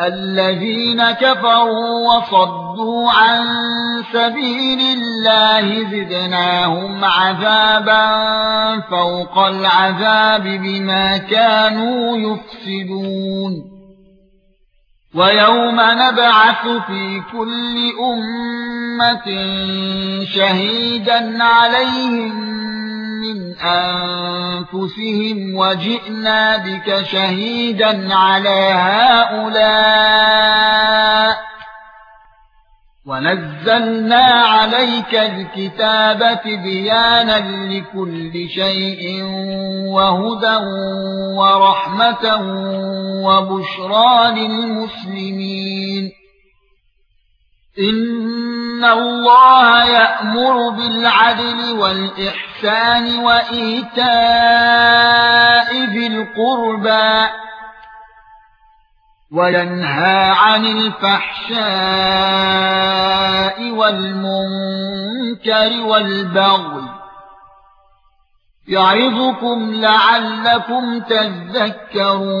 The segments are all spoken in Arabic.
الذين كفروا وصدوا عن سبيل الله زدناهم عذابا فوق العذاب بما كانوا يفسدون. ويوم نبعث في كل أمة شهيدا عليهم من أنفسهم وجئنا بك شهيدا على هؤلاء ونزلنا عليك الكتاب بيانا لكل شيء وهدى ورحمة وبشرى للمسلمين. ان الله يأمر بالعدل والاحسان وايتاء ذي القربى وينهى عن الفحشاء والمنكر والبغي يعظكم لعلكم تذكرون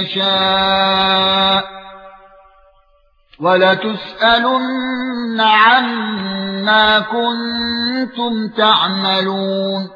يشاء. ولتسالن عما كنتم تعملون